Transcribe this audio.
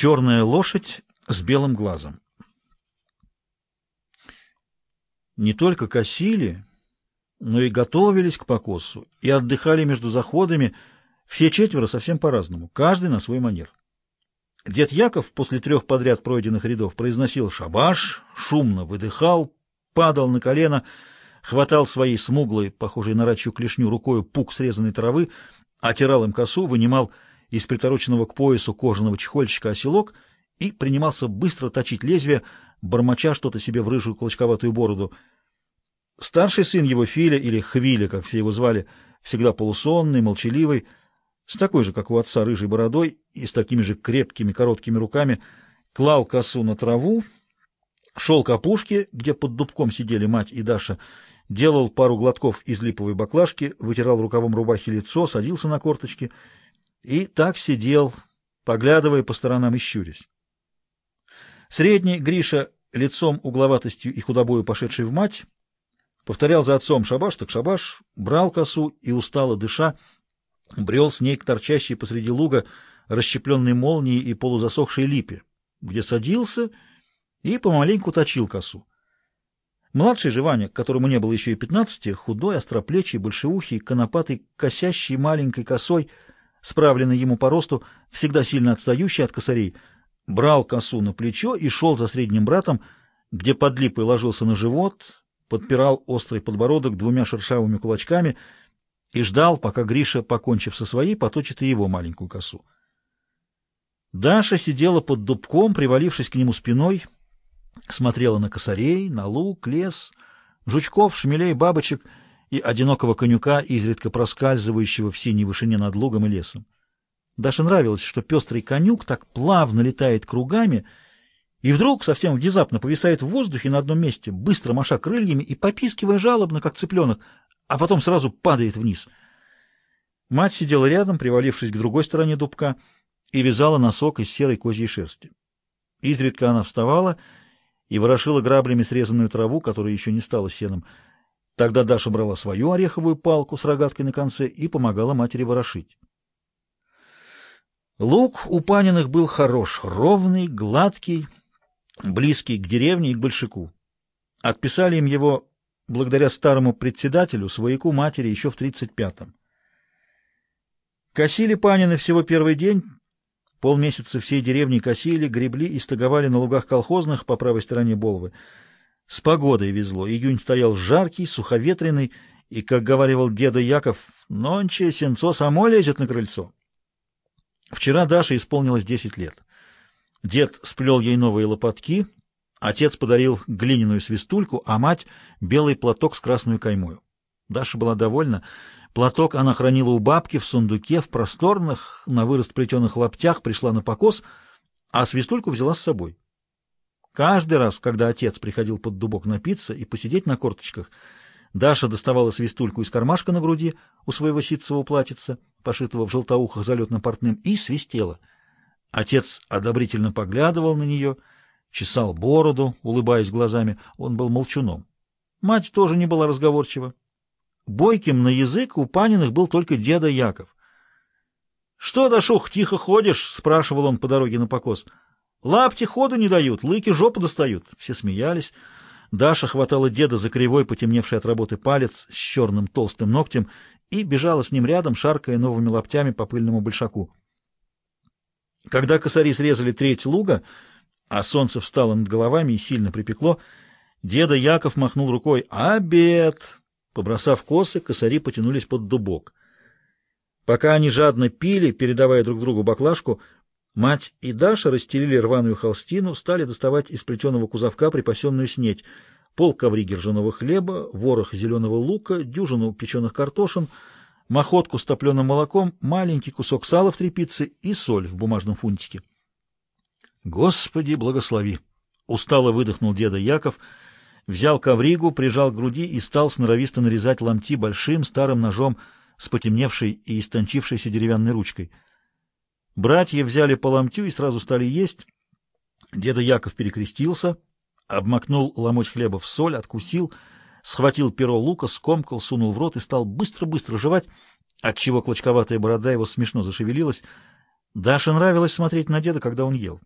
Черная лошадь с белым глазом. Не только косили, но и готовились к покосу, и отдыхали между заходами, все четверо совсем по-разному, каждый на свой манер. Дед Яков после трех подряд пройденных рядов произносил шабаш, шумно выдыхал, падал на колено, хватал своей смуглой, похожей на рачью клешню, рукою пук срезанной травы, отирал им косу, вынимал из притороченного к поясу кожаного чехольчика оселок и принимался быстро точить лезвие, бормоча что-то себе в рыжую клочковатую бороду. Старший сын его, Филя, или Хвиля, как все его звали, всегда полусонный, молчаливый, с такой же, как у отца, рыжей бородой и с такими же крепкими короткими руками, клал косу на траву, шел к опушке, где под дубком сидели мать и Даша, делал пару глотков из липовой баклажки, вытирал рукавом рубахи лицо, садился на корточки и так сидел, поглядывая по сторонам и щурясь. Средний Гриша, лицом угловатостью и худобою пошедший в мать, повторял за отцом шабаш так шабаш, брал косу и, устало дыша, брел с ней к торчащей посреди луга расщепленной молнией и полузасохшей липе, где садился и помаленьку точил косу. Младший же Ваня, которому не было еще и пятнадцати, худой, остроплечий, большеухий, конопатый, косящий маленькой косой, справленный ему по росту, всегда сильно отстающий от косарей, брал косу на плечо и шел за средним братом, где под липой ложился на живот, подпирал острый подбородок двумя шершавыми кулачками и ждал, пока Гриша, покончив со своей, поточит и его маленькую косу. Даша сидела под дубком, привалившись к нему спиной, смотрела на косарей, на луг, лес, жучков, шмелей, бабочек и одинокого конюка, изредка проскальзывающего в синей вышине над лугом и лесом. Даше нравилось, что пестрый конюк так плавно летает кругами и вдруг совсем внезапно повисает в воздухе на одном месте, быстро маша крыльями и попискивая жалобно, как цыпленок, а потом сразу падает вниз. Мать сидела рядом, привалившись к другой стороне дубка, и вязала носок из серой козьей шерсти. Изредка она вставала и ворошила граблями срезанную траву, которая еще не стала сеном. Тогда Даша брала свою ореховую палку с рогаткой на конце и помогала матери ворошить. Лук у Паниных был хорош, ровный, гладкий, близкий к деревне и к большаку. Отписали им его благодаря старому председателю, свояку матери, еще в 35-м. Косили Панины всего первый день, полмесяца всей деревни косили, гребли и стыговали на лугах колхозных по правой стороне Болвы. С погодой везло, июнь стоял жаркий, суховетренный, и, как говаривал деда Яков, «Нонче сенцо само лезет на крыльцо». Вчера Даше исполнилось 10 лет. Дед сплел ей новые лопатки, отец подарил глиняную свистульку, а мать — белый платок с красной каймою. Даша была довольна. Платок она хранила у бабки в сундуке, в просторных, на вырост плетеных лаптях, пришла на покос, а свистульку взяла с собой. Каждый раз, когда отец приходил под дубок напиться и посидеть на корточках, Даша доставала свистульку из кармашка на груди у своего ситцевого платьица, пошитого в желтоухах залетным портным, и свистела — Отец одобрительно поглядывал на нее, чесал бороду, улыбаясь глазами. Он был молчуном. Мать тоже не была разговорчива. Бойким на язык у Паниных был только деда Яков. — Что, Дашух, тихо ходишь? — спрашивал он по дороге на покос. — Лапти ходу не дают, лыки жопу достают. Все смеялись. Даша хватала деда за кривой, потемневший от работы палец с черным толстым ногтем и бежала с ним рядом, шаркая новыми лаптями по пыльному большаку. Когда косари срезали треть луга, а солнце встало над головами и сильно припекло, деда Яков махнул рукой «Обед!». Побросав косы, косари потянулись под дубок. Пока они жадно пили, передавая друг другу баклажку, мать и Даша расстелили рваную холстину, стали доставать из плетеного кузовка припасенную снеть, пол ковриги ржаного хлеба, ворох зеленого лука, дюжину печеных картошин — махотку с топленым молоком, маленький кусок сала в трепице и соль в бумажном фунтике. «Господи, благослови!» — устало выдохнул деда Яков, взял ковригу, прижал к груди и стал сноровисто нарезать ломти большим старым ножом с потемневшей и истончившейся деревянной ручкой. Братья взяли по ломтю и сразу стали есть. Деда Яков перекрестился, обмакнул ломоть хлеба в соль, откусил — схватил перо лука, скомкал, сунул в рот и стал быстро-быстро жевать, отчего клочковатая борода его смешно зашевелилась. Даше нравилось смотреть на деда, когда он ел.